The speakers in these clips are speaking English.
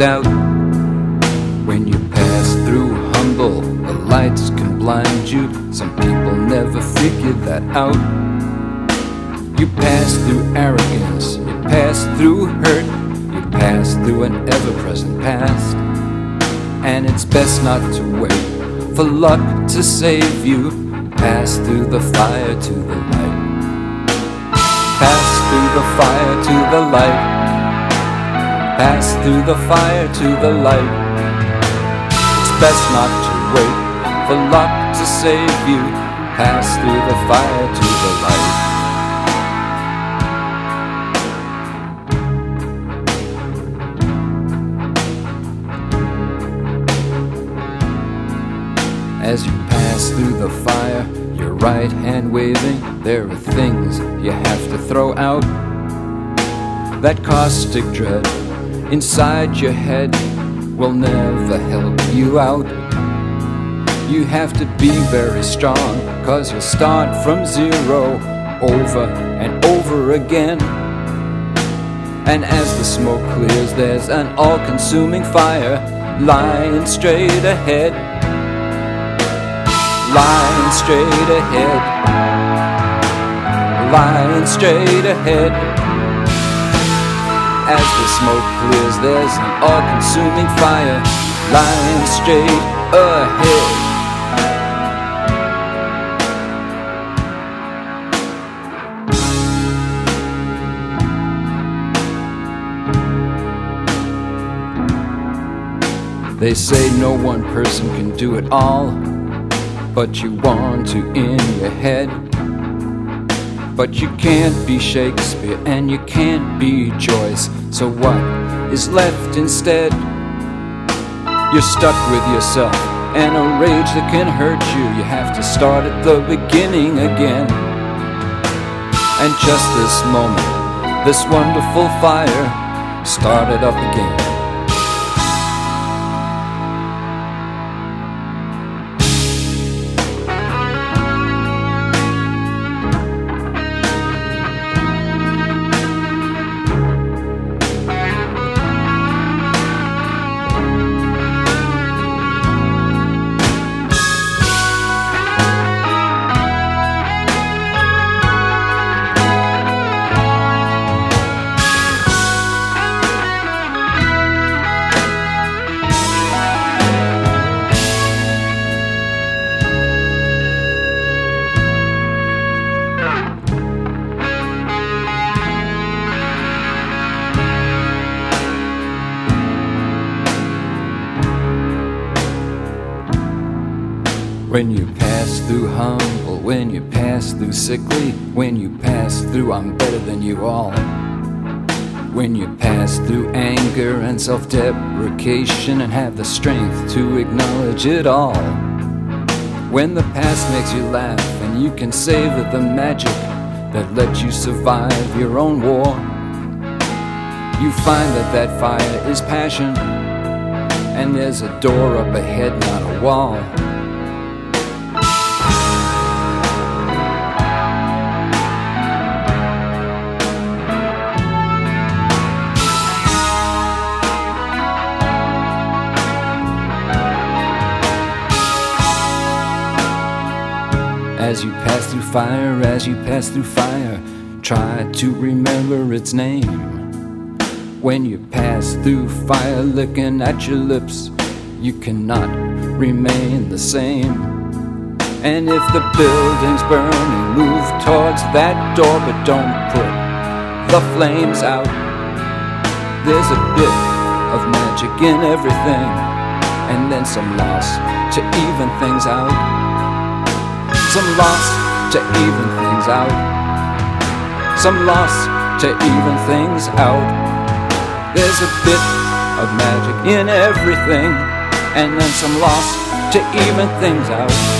doubt. When you pass through humble, the lights can blind you. Some people never figure that out. You pass through arrogance, you pass through hurt, you pass through an ever present past. And it's best not to wait for luck to save you. Pass through the fire to the light. Pass through the fire to the light. Pass through the fire to the light. It's best not to wait for luck to save you. Pass through the fire to the light. As you pass through the fire, your right hand waving, there are things you have to throw out. That caustic dread inside your head will never help you out. You have to be very strong, cause you'll start from zero over and over again. And as the smoke clears, there's an all consuming fire lying straight ahead lying straight ahead, lying straight ahead. As the smoke clears, there's an all consuming fire lying straight ahead. They say no one person can do it all but you want to in your head. But you can't be Shakespeare and you can't be Joyce. So what is left instead? You're stuck with yourself and a rage that can hurt you. You have to start at the beginning again. And just this moment, this wonderful fire started up again. Sickly, when you pass through I'm better than you all. When you pass through anger and self deprecation and have the strength to acknowledge it all. When the past makes you laugh and you can savor the magic that let you survive your own war. You find that that fire is passion, and there's a door up ahead, not a wall. As you pass through fire, as you pass through fire, try to remember its name. When you pass through fire, looking at your lips, you cannot remain the same. And if the building's burning, move towards that door, but don't put the flames out. There's a bit of magic in everything, and then some loss to even things out some loss to even things out, some loss to even things out. There's a bit of magic in everything, and then some loss to even things out.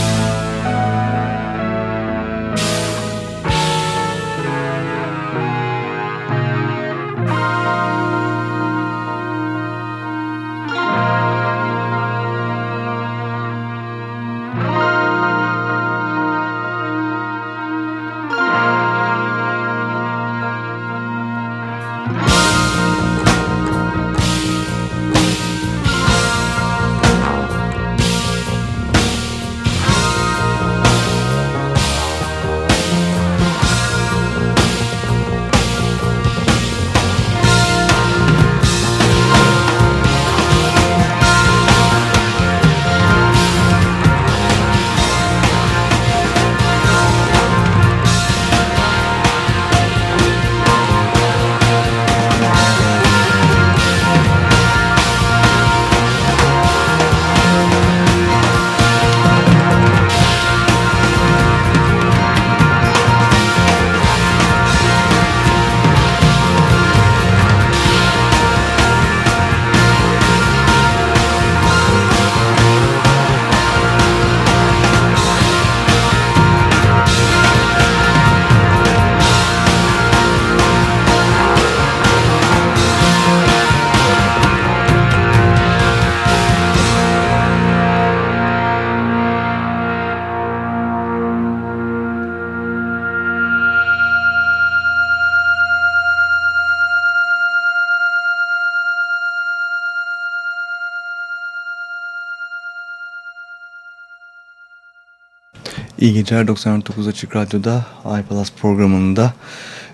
İyi geceler 99 Açık Radyo'da iPlus programında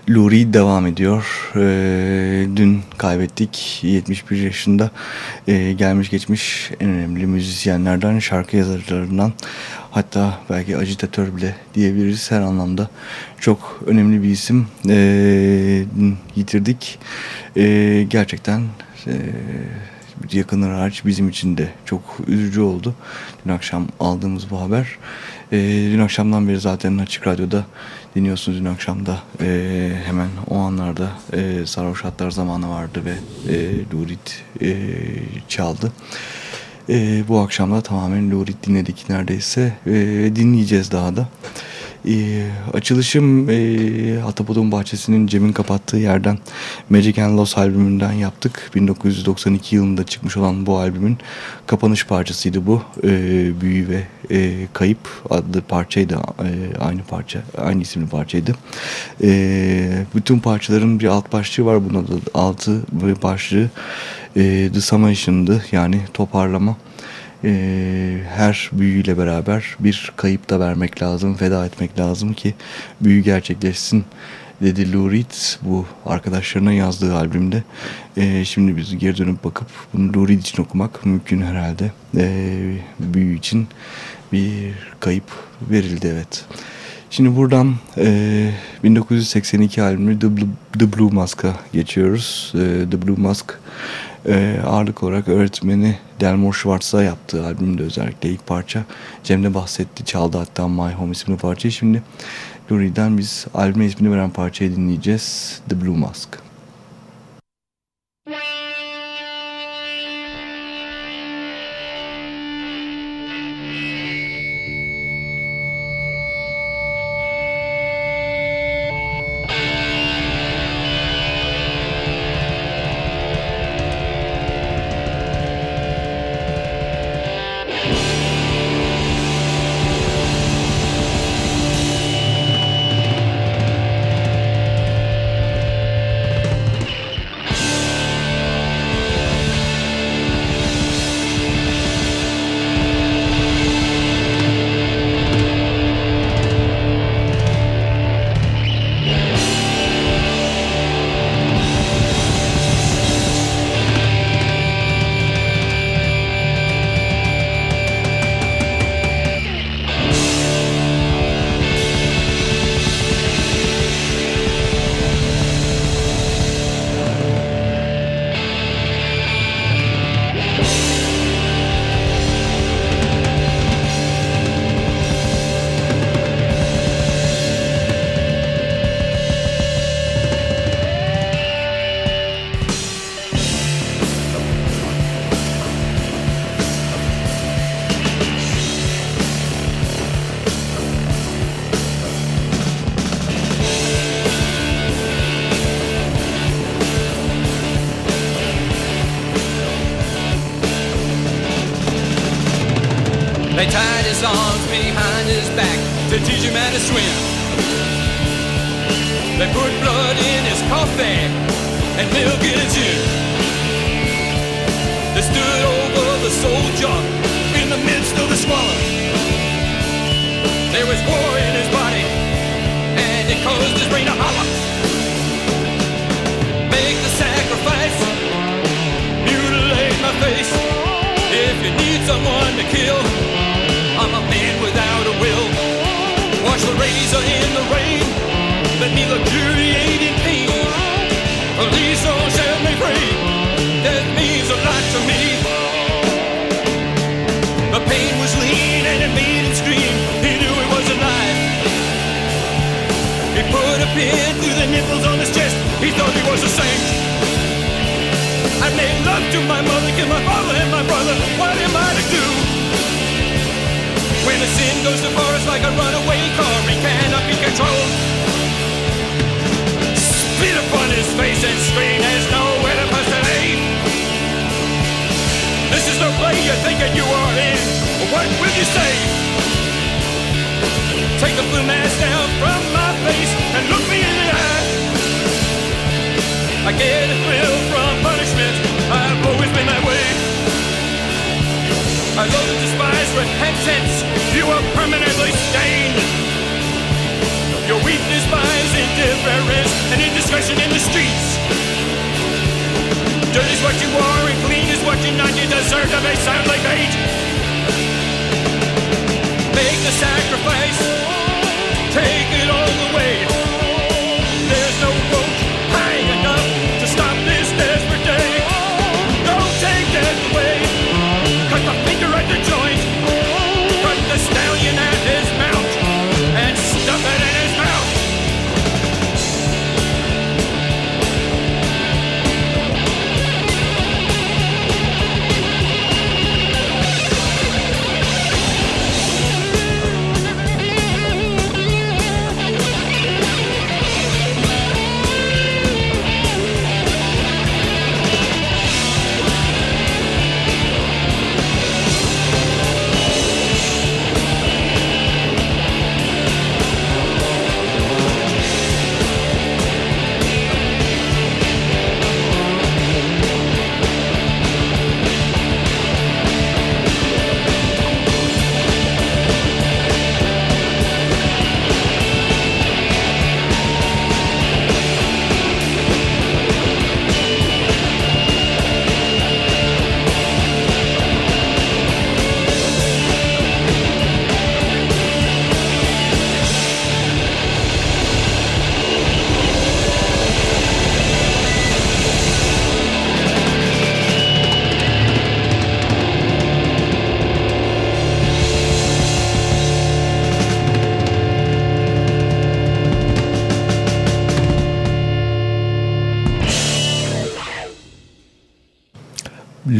Luri devam ediyor. Ee, dün kaybettik 71 yaşında e, gelmiş geçmiş en önemli müzisyenlerden, şarkı yazarlarından hatta belki ajitatör bile diyebiliriz her anlamda. Çok önemli bir isim e, yitirdik. E, gerçekten... E, yakınlar hariç bizim için de çok üzücü oldu. Dün akşam aldığımız bu haber. E, dün akşamdan beri zaten Açık Radyo'da dinliyorsunuz dün akşamda e, hemen o anlarda e, Sarhoş Hatlar zamanı vardı ve e, Lurid e, çaldı. E, bu akşam da tamamen Lurid dinledik neredeyse. E, dinleyeceğiz daha da. E, açılışım e, Atapod'un bahçesinin Cem'in kapattığı yerden Magic and Loss albümünden yaptık. 1992 yılında çıkmış olan bu albümün kapanış parçasıydı bu. E, Büyü ve e, Kayıp adlı parçaydı. E, aynı parça, aynı isimli parçaydı. E, bütün parçaların bir alt başlığı var. Buna da altı başlığı e, The Summation'dı. Yani toparlama e, her büyüyle beraber bir kayıp da vermek lazım, feda etmek lazım ki büyü gerçekleşsin dedi Lou Reed bu arkadaşlarına yazdığı albümde. E, şimdi biz geri dönüp bakıp bunu Lou Reed için okumak mümkün herhalde. E, büyü için bir kayıp verildi evet. Şimdi buradan e, 1982 albümü The Blue, The Blue Mask'a geçiyoruz. E, The Blue Mask e, ağırlık olarak öğretmeni Delmore Schwartz'a yaptığı albümde özellikle ilk parça. Cem de bahsetti, çaldı hatta My Home isimli parçayı. Şimdi Lurie'den biz albüme ismini veren parçayı dinleyeceğiz. The Blue Mask. When goes far, it's like a runaway car. He cannot be controlled. Spit upon his face and scream. There's nowhere to put an aim. This is the play you're thinking you are in. What will you say? Take the blue mask down from my face and look me in the eye. I get a thrill from punishment. I've always been that way. I love to despise repentance. You are permanently stained. Your weakness buys indifference and indiscretion in the streets. Dirt is what you are and clean is what you're not. You deserve to be sound like hate. Make the sacrifice. Take it all the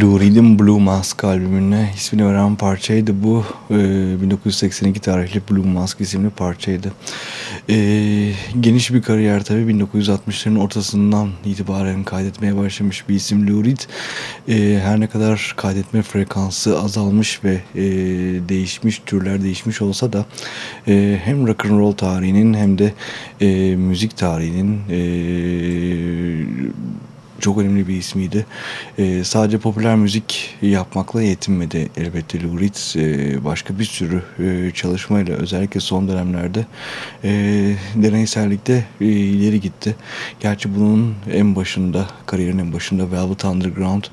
Lou Reed'in Blue Mask albümüne ismini veren parçaydı bu. Ee, 1982 tarihli Blue Mask isimli parçaydı. Ee, geniş bir kariyer tabii 1960'ların ortasından itibaren kaydetmeye başlamış bir isim Lou Reed. Ee, her ne kadar kaydetme frekansı azalmış ve e, değişmiş, türler değişmiş olsa da e, hem rock and roll tarihinin hem de e, müzik tarihinin e, çok önemli bir ismiydi. Ee, sadece popüler müzik yapmakla yetinmedi elbette Lou Reed. Ee, başka bir sürü e, çalışmayla özellikle son dönemlerde e, deneysellikte e, ileri gitti. Gerçi bunun en başında, kariyerin en başında Velvet Underground,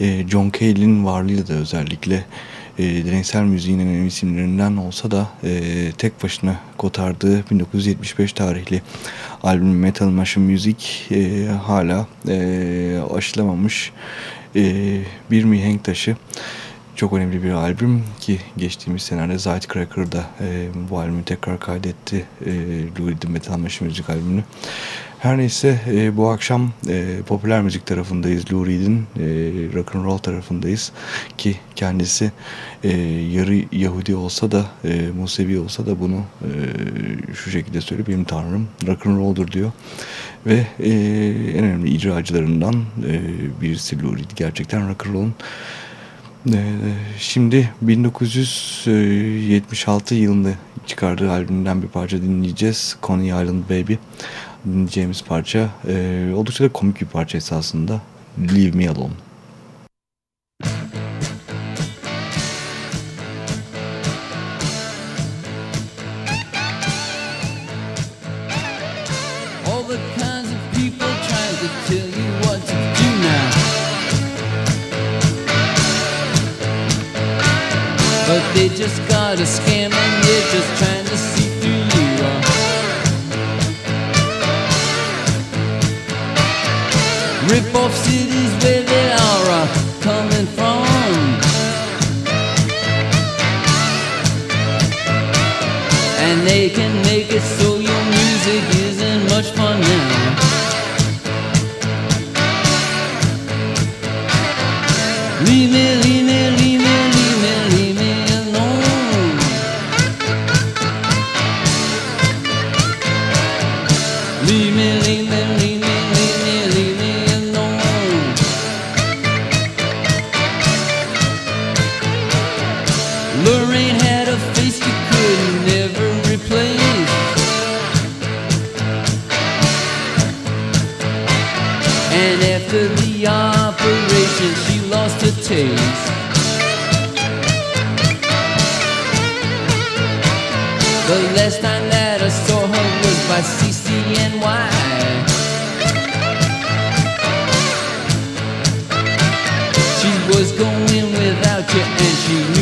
e, John Cale'in varlığıyla da özellikle e, deneysel müziğin en önemli isimlerinden olsa da e, tek başına kotardığı 1975 tarihli albüm Metal Machine Music e, hala e, aşılamamış e, bir mihenk taşı. Çok önemli bir albüm ki geçtiğimiz senelerde Zeitcracker'da e, bu albümü tekrar kaydetti. E, Louis Metal Machine Music albümünü. Her neyse e, bu akşam e, popüler müzik tarafındayız. Lou Reed'in e, rock and roll tarafındayız ki kendisi e, yarı Yahudi olsa da e, Musevi olsa da bunu e, şu şekilde söylüyor. Benim tanrım rock and roll'dur diyor. Ve e, en önemli icracılarından e, birisi Lou Reed. Gerçekten rock and roll'un Ee, şimdi 1976 yılında çıkardığı albümden bir parça dinleyeceğiz. Coney Island Baby. Dinleyeceğimiz parça e, oldukça da komik bir parça esasında. Leave Me Alone. Was going without you and she knew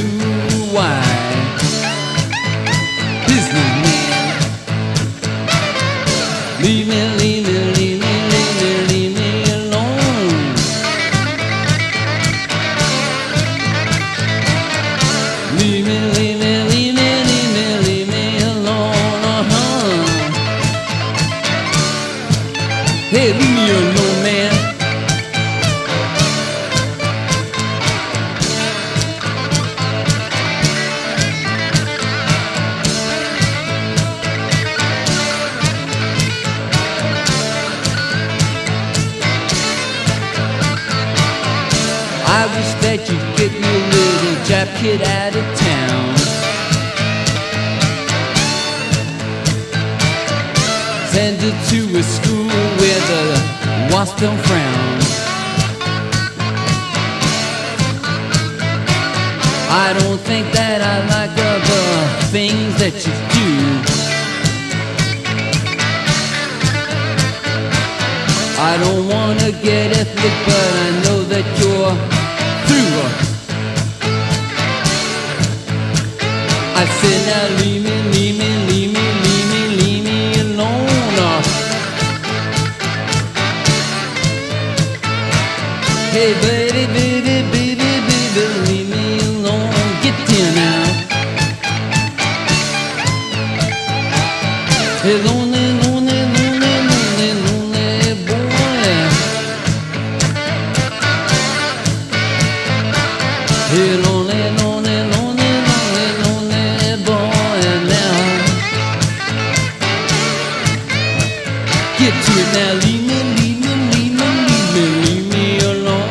Get to it now, leave me, leave me, leave me, leave me, leave me alone.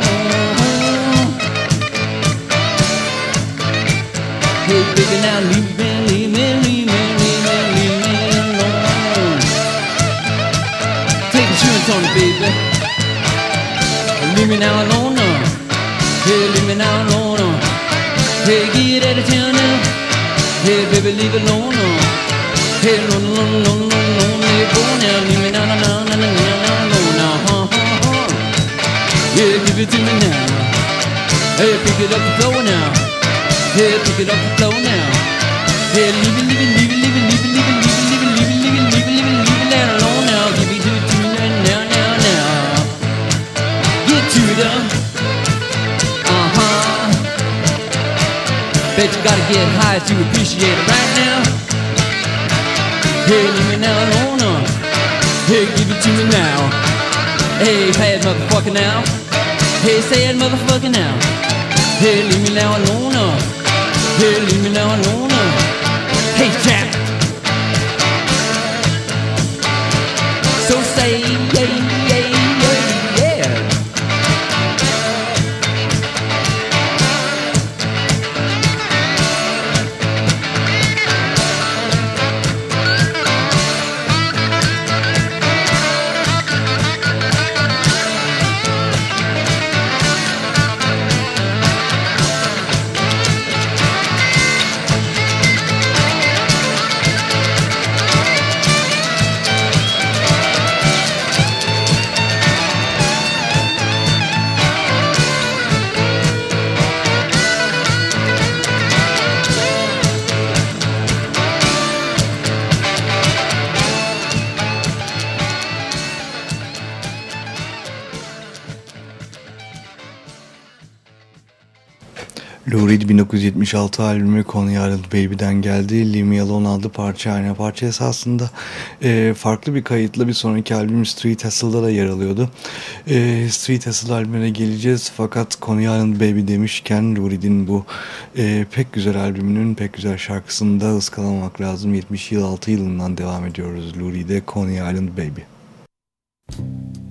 Hey baby, now leave me, leave me, leave me, leave me, leave me alone. Take insurance on it, baby. Leave me now alone. uh. Hey, leave me now alone. uh. Hey, get out of town now. Hey, baby, leave it alone. uh. Hey, no, no, no, no, no, no, let go now. Leave It to me now. Hey, pick it up the floor now. Hey, pick it up the floor now. Hey, leave it, leave it, leave it, leave it, leave it, leave it, leave it, leave it, leave it, leave it, leave it, leave it, leave it alone now. Give it to it to me now, now, now. Get to the, uh huh. Bet you gotta get high to appreciate it right now. Hey, leave me now alone. uh. Hey, give it to me now. Hey, bad motherfucker now. Hey, say it motherfucker now. Hey, leave me now alone. uh. Hey, leave me now alone. uh. Hey, Jack. Lou Reed 1976 albümü Coney Island Baby'den geldi. Leave Me Alone adlı parça aynı parça esasında e, farklı bir kayıtla bir sonraki albüm Street Hustle'da da yer alıyordu. E, Street Hustle albümüne geleceğiz fakat Coney Island Baby demişken Lou bu e, pek güzel albümünün pek güzel şarkısını da ıskalamamak lazım. 76 yılından devam ediyoruz Lou Reed'e Island Baby. You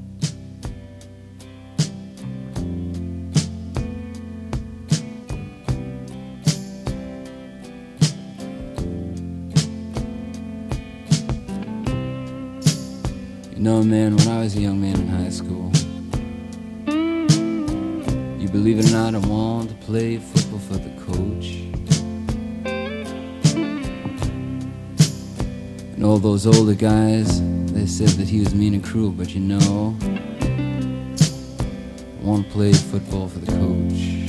know, man, when I was a young man in high school, you believe it or not, I wanted to play football for the coach. And all those older guys, they said that he was mean and cruel, but you know, I want to play football for the coach.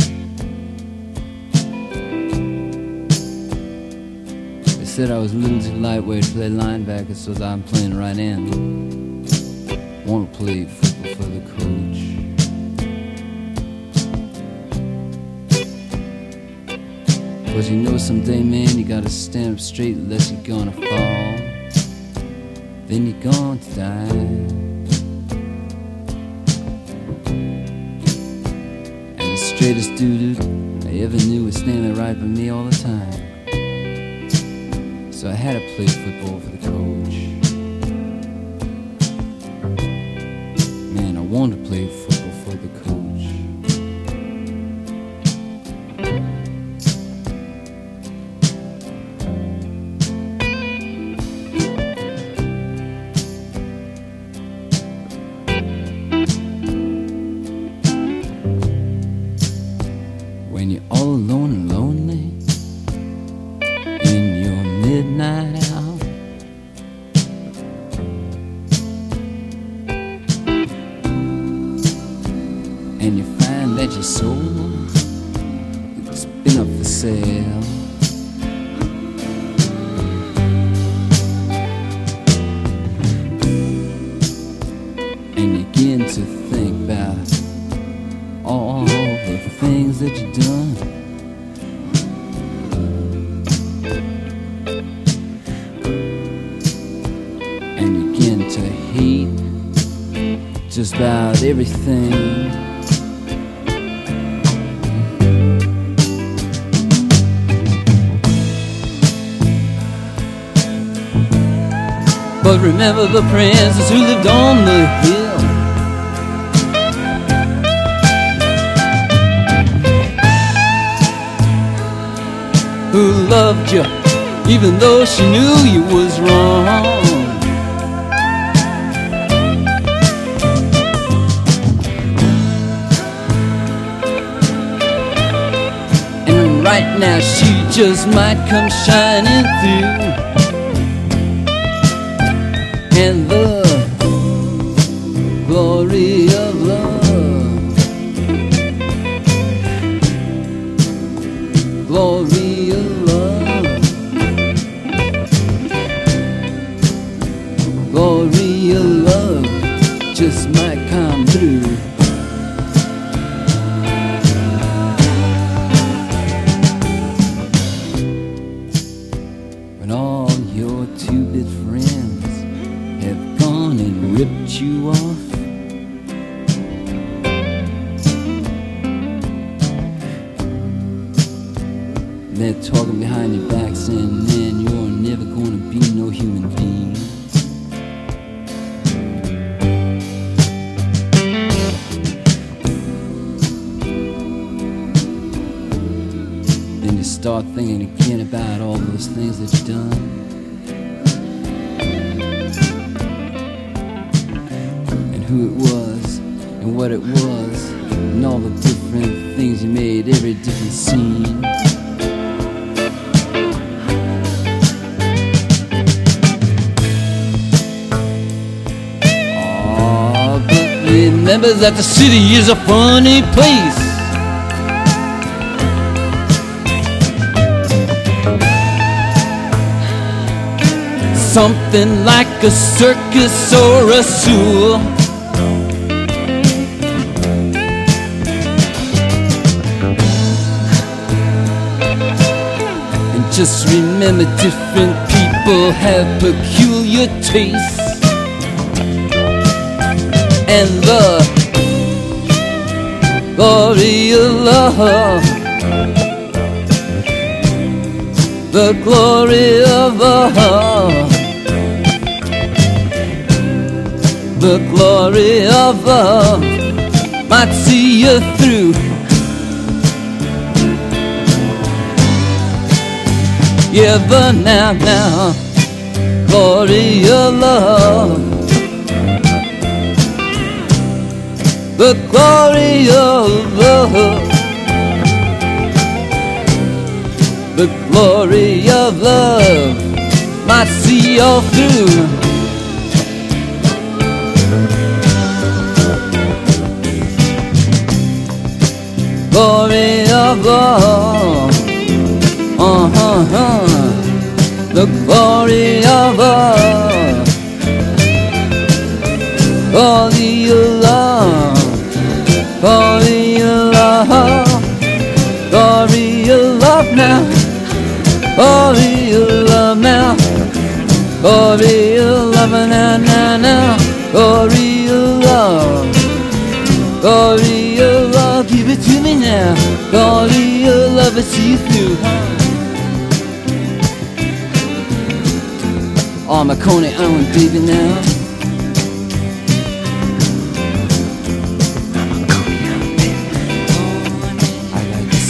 They said I was a little too lightweight to play linebacker, so I'm playing right end want to play football for the coach. Cause you know someday, man, you gotta stand up straight unless you're gonna fall. Then you're to die. And the straightest dude I ever knew was standing right by me all the time. So I had to play football want to play Remember the princess who lived on the hill. Who loved you even though she knew you was wrong. And right now she just might come shining through and the glory of love. Glory of love. Glory of love just might that the city is a funny place. Something like a circus or a zoo. And just remember different people have peculiar tastes. And the glory of love. The glory of love. The glory of love might see you through. Yeah, but now, now, glory of love. The glory of love. The glory of love might see you through. Glory of love. Uh huh, huh. The glory of love. Glory of love. Glory of love. Glory of love now. Glory of love now. Glory of love now, now, now. Glory of love. Glory of love, give it to me now. Glory of love, I see you through. Oh, my Coney Island baby now.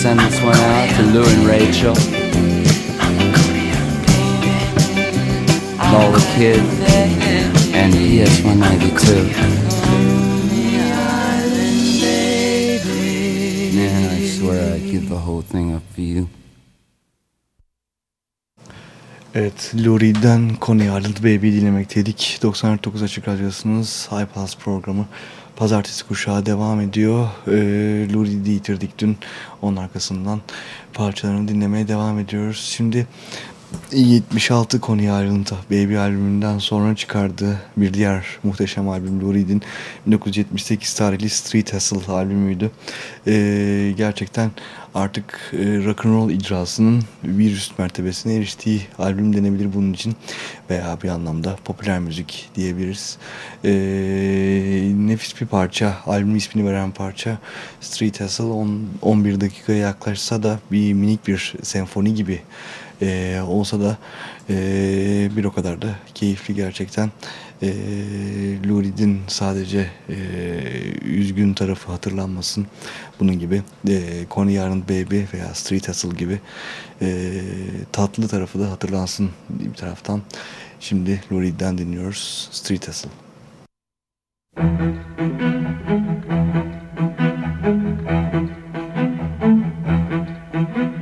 Send this one out to Lou and Rachel. The kids. And ES 192. Man, I swear I'd give the whole thing up for you. Evet, Lou Coney Island Baby dinlemekteydik. 99 Açık Radyosu'nuz High Pass programı Pazartesi kuşağı devam ediyor. Ee, Lou Reed'i yitirdik dün. Onun arkasından parçalarını dinlemeye devam ediyoruz. Şimdi 76 Coney Island Baby albümünden sonra çıkardığı bir diğer muhteşem albüm Lou Reed'in 1978 tarihli Street Hustle albümüydü. Ee, gerçekten artık e, rock'n'roll icrasının bir üst mertebesine eriştiği albüm denebilir bunun için veya bir anlamda popüler müzik diyebiliriz. Ee, nefis bir parça, albümün ismini veren parça Street Hustle 10, 11 dakikaya yaklaşsa da bir minik bir senfoni gibi e, olsa da e, bir o kadar da keyifli gerçekten. E, Lou Reed'in sadece e, üzgün tarafı hatırlanmasın. Bunun gibi e, Coney Island Baby veya Street Hustle gibi e, tatlı tarafı da hatırlansın bir taraftan. Şimdi Lou Reed'den dinliyoruz Street Hustle. Walls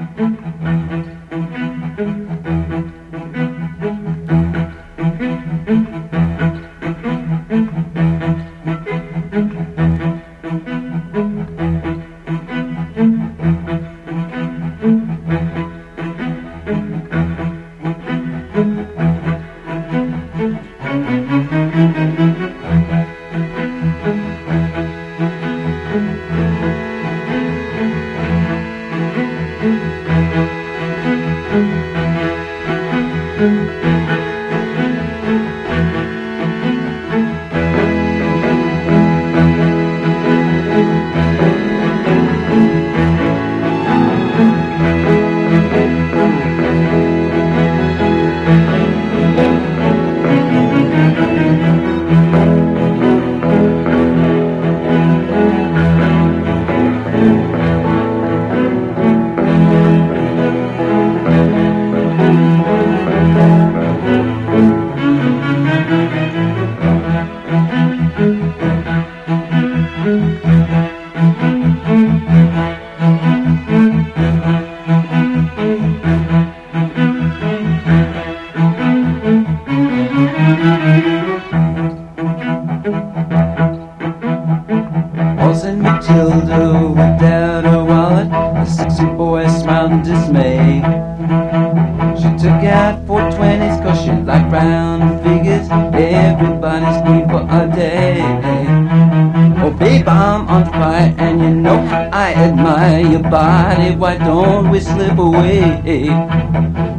body. Why don't we slip away?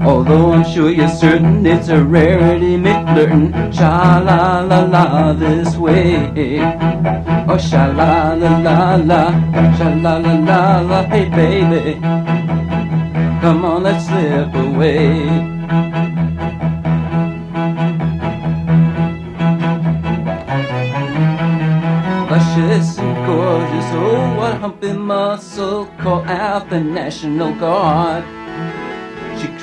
Although I'm sure you're certain it's a rarity, McFlirtin. Sha la la la this way. Oh, sha la la la la, sha la la la la, hey baby. Come on, let's slip away. luscious and gorgeous. Oh, what humpy muscle! Call out the National Guard.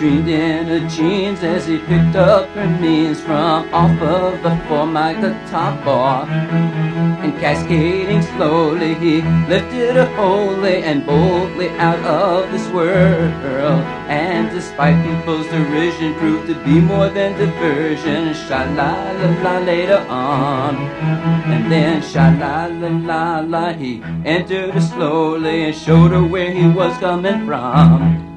She creamed in her jeans as he picked up her means from off of the formica the top bar. And cascading slowly, he lifted her wholly and boldly out of this world. And despite people's derision, proved to be more than diversion. Sha la la la later on. And then sha la la la la, he entered her slowly and showed her where he was coming from.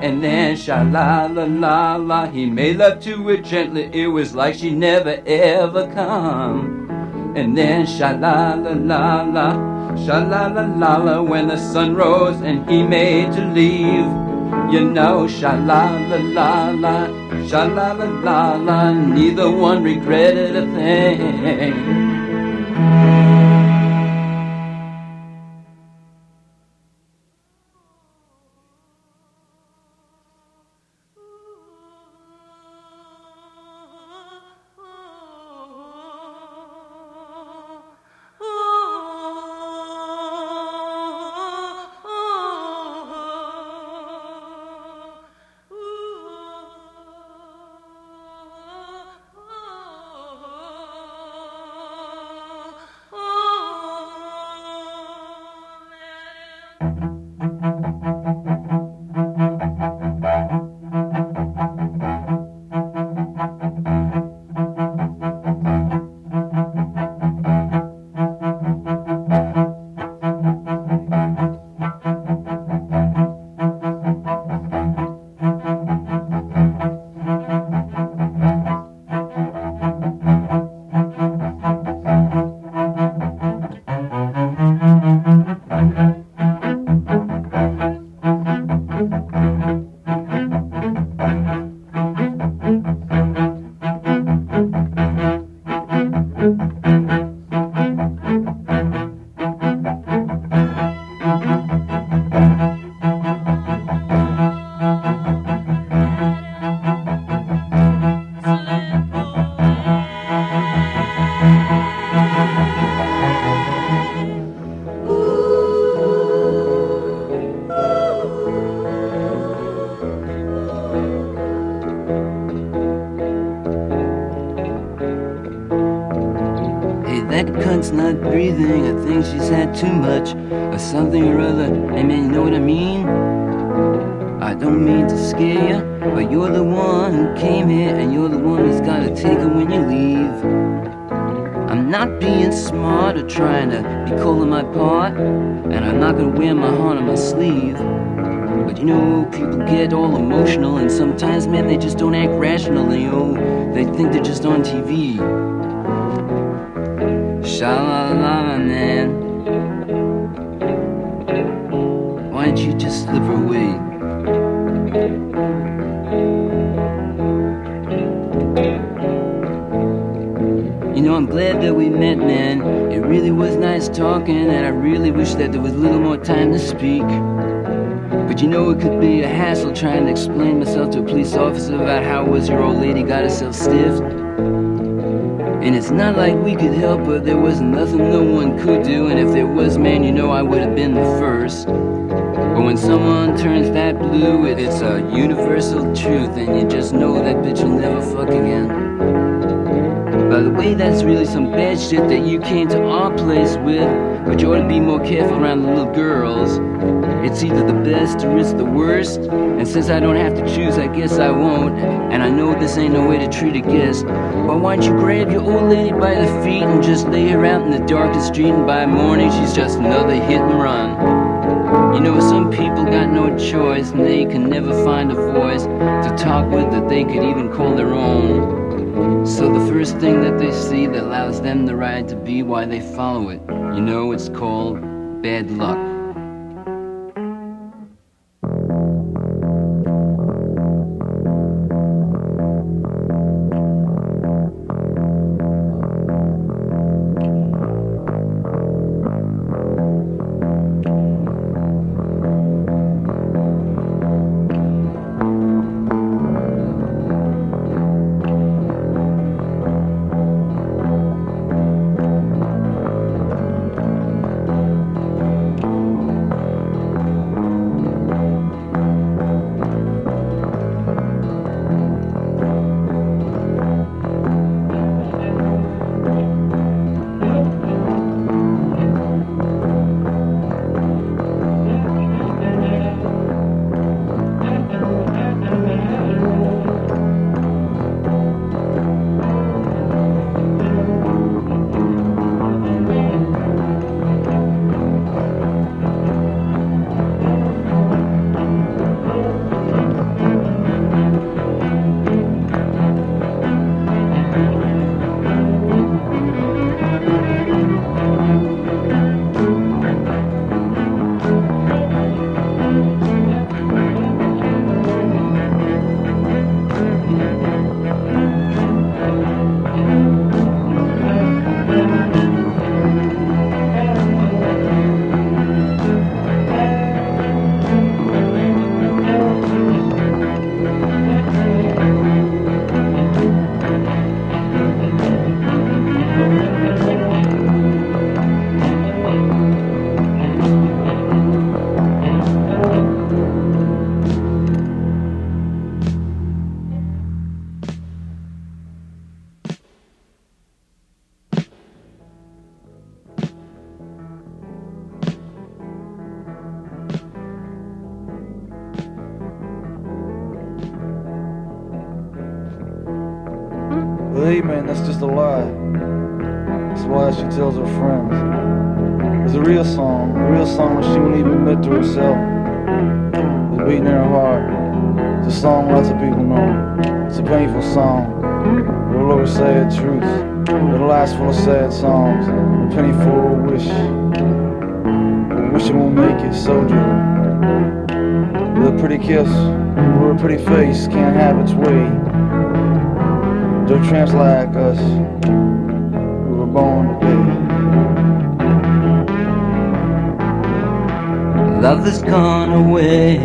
And then sha la la la la, he made love to her gently. It was like she never ever come. And then sha la la la la, sha la la la la, when the sun rose and he made to leave. You know, sha la la la la, sha la la la la, neither one regretted a thing. That cunt's not breathing. I think she's had too much or something or other. Hey, man, you know what I mean? I don't mean to scare you, but you're the one who came here and you're the one who's gotta take her when you leave. I'm not being smart or trying to be cool in my part, and I'm not gonna wear my heart on my sleeve. But you know, people get all emotional, and sometimes, man, they just don't act rational. You oh, know, they think they're just on TV. Sha la la, man. Why don't you just slip away? You know, I'm glad that we met, man. It really was nice talking, and I really wish that there was a little more time to speak. But you know, it could be a hassle trying to explain myself to a police officer about how was your old lady got herself stiffed. And it's not like we could help her, there was nothing no one could do, and if there was, man, you know I would have been the first. But when someone turns that blue, it- it's a universal truth, and you just know that bitch will never fuck again. By the way, that's really some bad shit that you came to our place with, but you ought to be more careful around the little girls. It's either the best or it's the worst, and since I don't have to choose, I guess I won't. And I know this ain't no way to treat a guest, why don't you grab your old lady by the feet and just lay her out in the darkest street, and by morning she's just another hit and run. You know, some people got no choice, and they can never find a voice to talk with that they could even call their own. So the first thing that they see that allows them the right to be why they follow it. You know, it's called bad luck. Believe me, that's just a lie. That's why she tells her friends. It's a real song, a real song that she wouldn't even admit to herself. It's beating in her heart. It's a song lots of people know. It's a painful song. Always say the truth. It'll last full of sad songs. A a wish. A wish it won't make it, soldier. With a pretty kiss or a pretty face can't have its way. Tramps like us. We were born today. Love has gone away.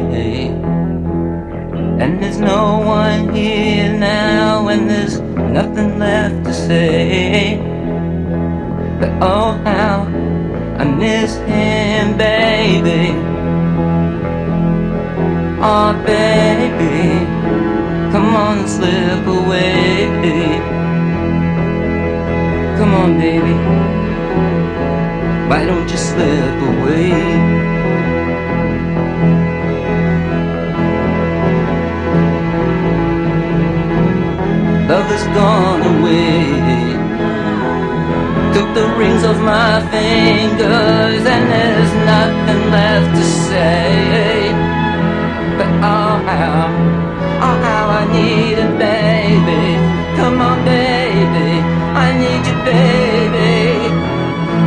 And there's no one here now, and there's nothing left to say. But oh, how I miss him, baby. Oh, baby, come on and slip away. Come on, baby, why don't you slip away? love has gone away. Took the rings off my fingers, and there's nothing left to say. But how, oh, how I need a baby. Come on, baby, I need you, baby.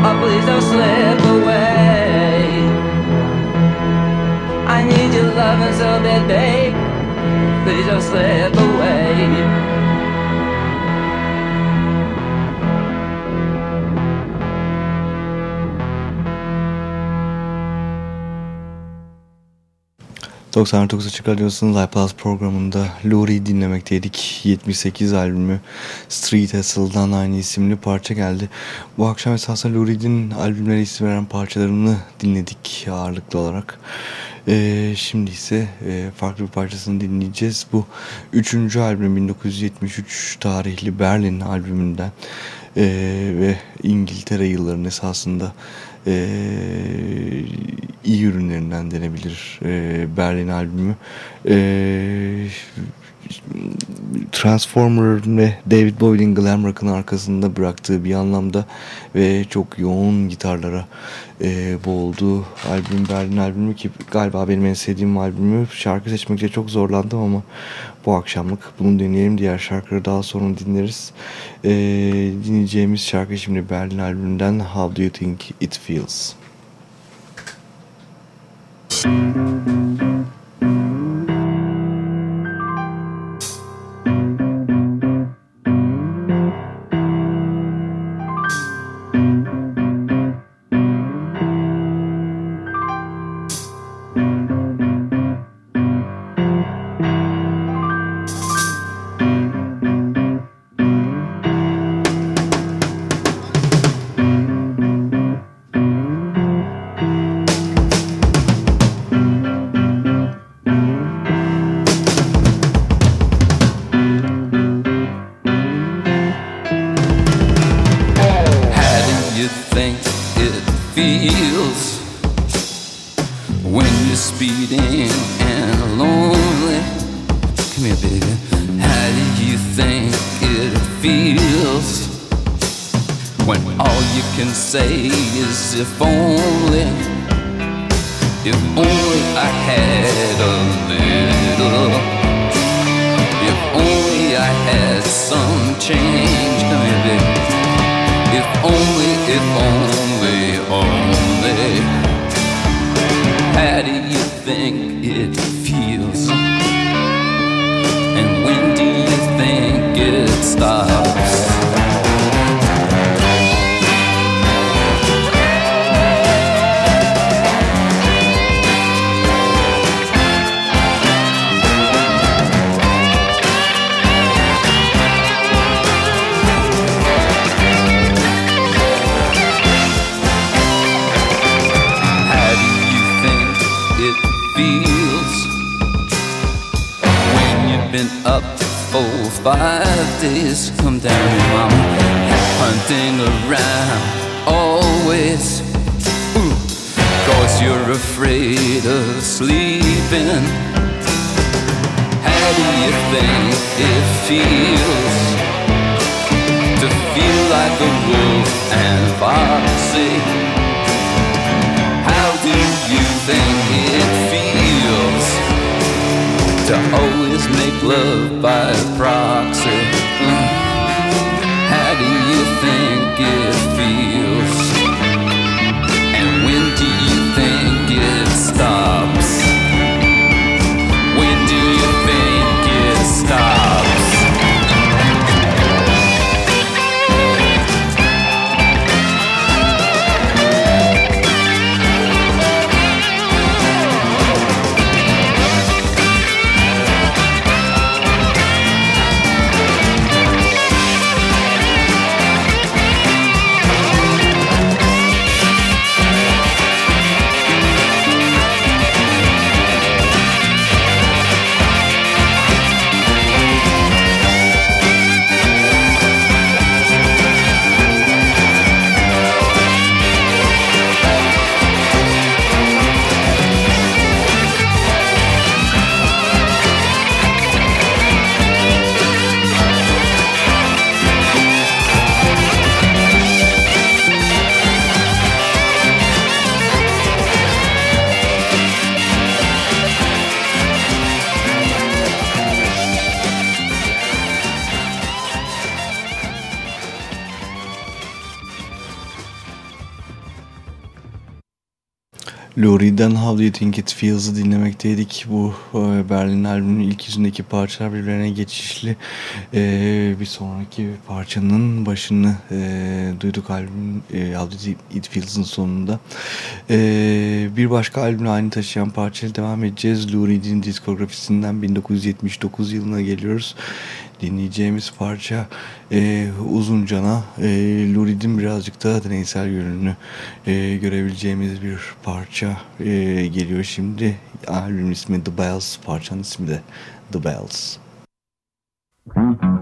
Oh, please don't slip away. I need your loving so bad, babe. Please don't slip away. ...99 Açık Radyosu'nun iPlus programında Lori'yi dinlemekteydik. 78 albümü Street Hustle'dan aynı isimli parça geldi. Bu akşam esasında Lori'nin albümlere isim veren parçalarını dinledik ağırlıklı olarak. Ee, şimdi ise e, farklı bir parçasını dinleyeceğiz. Bu üçüncü albüm 1973 tarihli Berlin albümünden e, ve İngiltere yıllarının esasında e, iyi ürünlerinden denebilir e, Berlin albümü. E, Transformer ve David Bowie'nin glam rock'ın arkasında bıraktığı bir anlamda ve çok yoğun gitarlara e, boğulduğu albüm Berlin albümü ki galiba benim en sevdiğim albümü. Şarkı seçmekte çok zorlandım ama bu akşamlık bunu dinleyelim. Diğer şarkıları daha sonra dinleriz. E, dinleyeceğimiz şarkı şimdi Berlin albümünden How Do You Think It Feels beating and lonely. Come here, baby. How do you think it feels when all you can say is if only, if only I had a little, if only I had some change. Come here, baby. If only, if only, only. How do you think it feels? And when do you think it stops? four, five days come down. I'm hunting around always. Ooh, cause you're afraid of sleeping. How do you think it feels to feel like a wolf and foxy? Love by proxy. How do you think it feels? Lou Reed'den How Do You Think It Feels'ı dinlemekteydik. Bu e, Berlin albümünün ilk yüzündeki parçalar birbirine geçişli. E, bir sonraki parçanın başını e, duyduk albümün e, How Do It Feels'ın sonunda. E, bir başka albümle aynı taşıyan parçayla devam edeceğiz. Lou Reed'in diskografisinden 1979 yılına geliyoruz dinleyeceğimiz parça e, uzun cana e, Lurid'in birazcık daha deneysel yönünü e, görebileceğimiz bir parça e, geliyor şimdi. Albümün ismi The Bells, parçanın ismi de The Bells. late.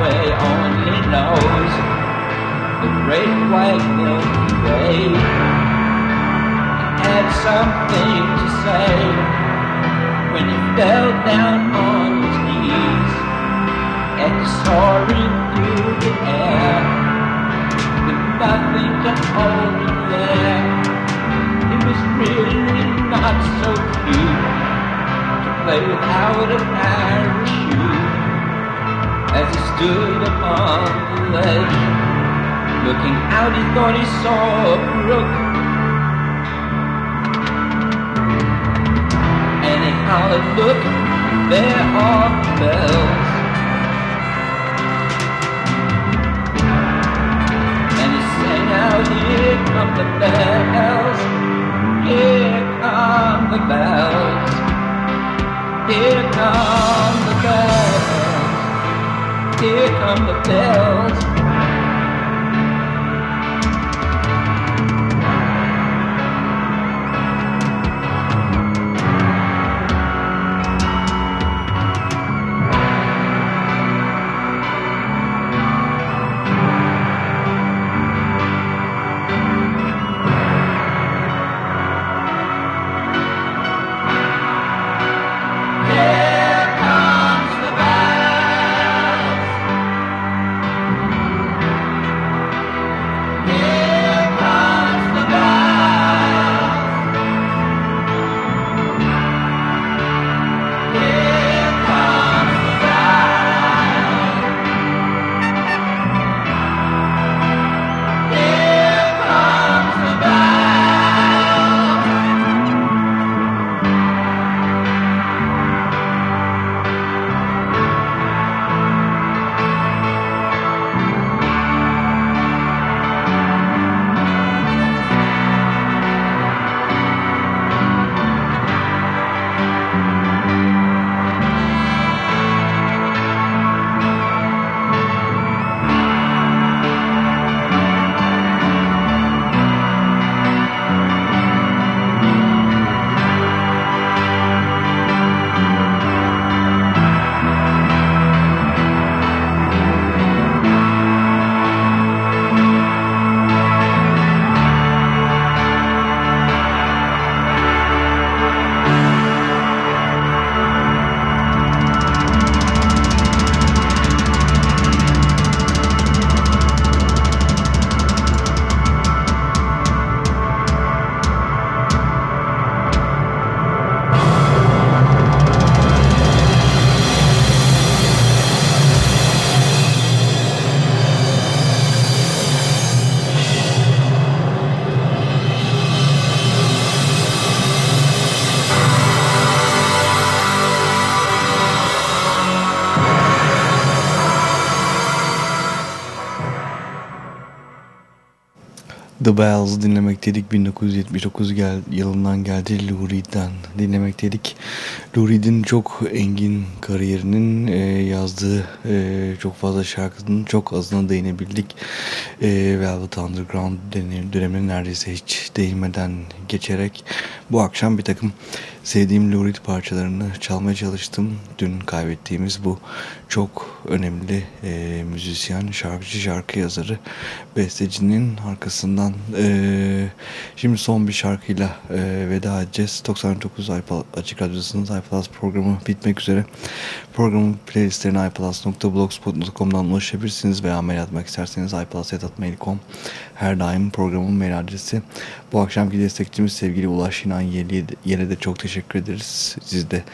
Broadway only knows the great white Milky Way. Had something to say when he fell down on his knees and soaring through the air with nothing to hold him there. It was really not so cute to play without a parachute as he stood upon the ledge. Looking out, he thought he saw a brook. And he hollered, look, there are bells. And he sang out, here come the bells. Here come the bells. Here come the bells. Here come the bells. The Bells dinlemek dedik 1979 gel, yılından geldi Lou Reed'den dinlemek dedik. Lou Reed'in çok engin kariyerinin e, yazdığı e, çok fazla şarkının çok azına değinebildik. E, Velvet Underground dönem- dönemine neredeyse hiç değinmeden geçerek bu akşam bir takım sevdiğim Lou Reed parçalarını çalmaya çalıştım. Dün kaybettiğimiz bu çok önemli e, müzisyen, şarkıcı, şarkı yazarı, bestecinin arkasından e, şimdi son bir şarkıyla e, veda edeceğiz. 99 iPlus, Açık Radyosu'nun iPlus programı bitmek üzere. Programın playlistlerine iPlus.blogspot.com'dan ulaşabilirsiniz veya mail atmak isterseniz iPlus.mail.com her daim programın mail adresi. Bu akşamki destekçimiz sevgili Ulaş İnan Yeli'ye de çok teşekkür ederiz. Siz de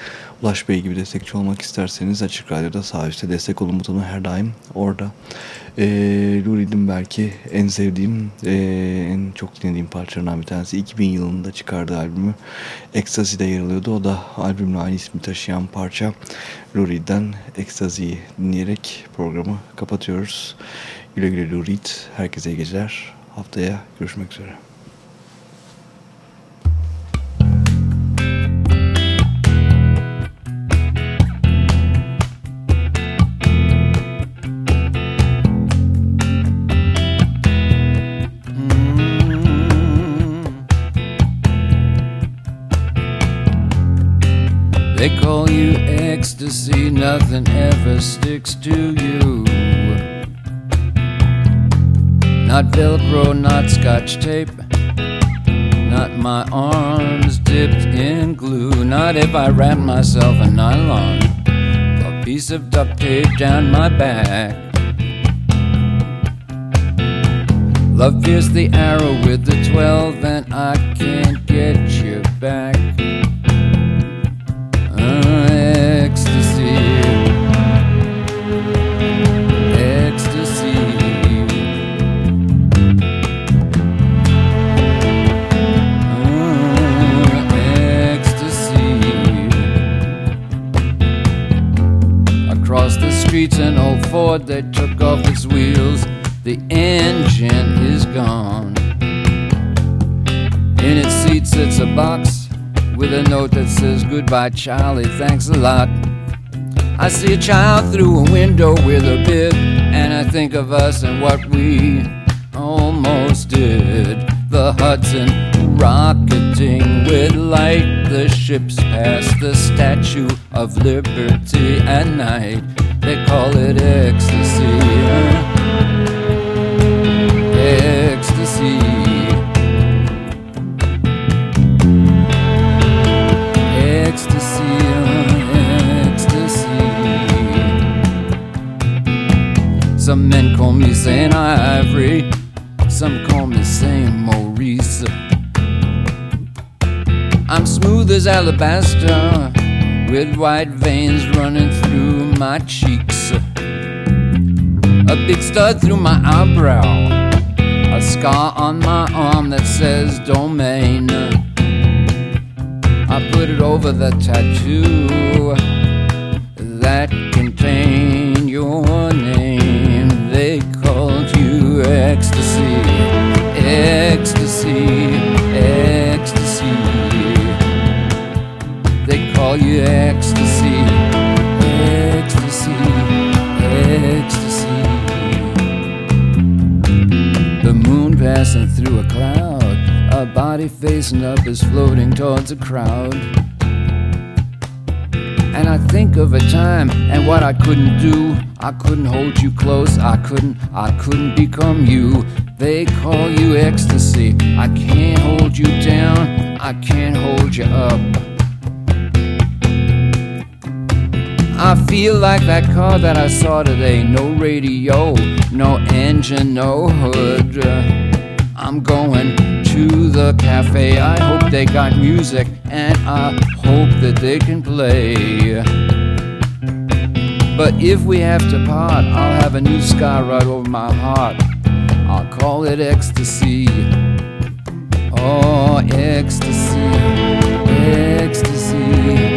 Ulaş Bey gibi destekçi olmak isterseniz Açık Radyo'da sağ üstte destek olun butonu her daim orada. Ee, Lou belki en sevdiğim, e, en çok dinlediğim parçalarından bir tanesi 2000 yılında çıkardığı albümü Ecstasy'de yer alıyordu. O da albümle aynı ismi taşıyan parça. Lou Reed'den Ecstasy'yi dinleyerek programı kapatıyoruz. Güle güle Lou Reed. Herkese iyi geceler. Haftaya görüşmek üzere. They call you ecstasy, nothing ever sticks to you. Not Velcro, not scotch tape, not my arms dipped in glue. Not if I wrap myself in nylon, a piece of duct tape down my back. Love pierced the arrow with the 12, and I can't get you back. Across the streets, an old Ford that took off its wheels. The engine is gone. In its seat sits a box with a note that says goodbye, Charlie, thanks a lot. I see a child through a window with a bib, and I think of us and what we almost did. The Hudson rocketing with light, the ships pass the Statue of Liberty at night. They call it ecstasy. Ecstasy. Ecstasy, ecstasy. Some men call me Saint Ivory, some call me Saint Maurice. I'm smooth as alabaster, with white veins running through my cheeks. A big stud through my eyebrow, a scar on my arm that says domain. I put it over the tattoo that ecstasy, ecstasy, ecstasy. The moon passing through a cloud, a body facing up is floating towards a crowd. And I think of a time and what I couldn't do. I couldn't hold you close, I couldn't, I couldn't become you. They call you ecstasy. I can't hold you down, I can't hold you up. I feel like that car that I saw today. No radio, no engine, no hood. I'm going to the cafe. I hope they got music and I hope that they can play. But if we have to part, I'll have a new sky right over my heart. I'll call it ecstasy. Oh, ecstasy, ecstasy.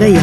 Ay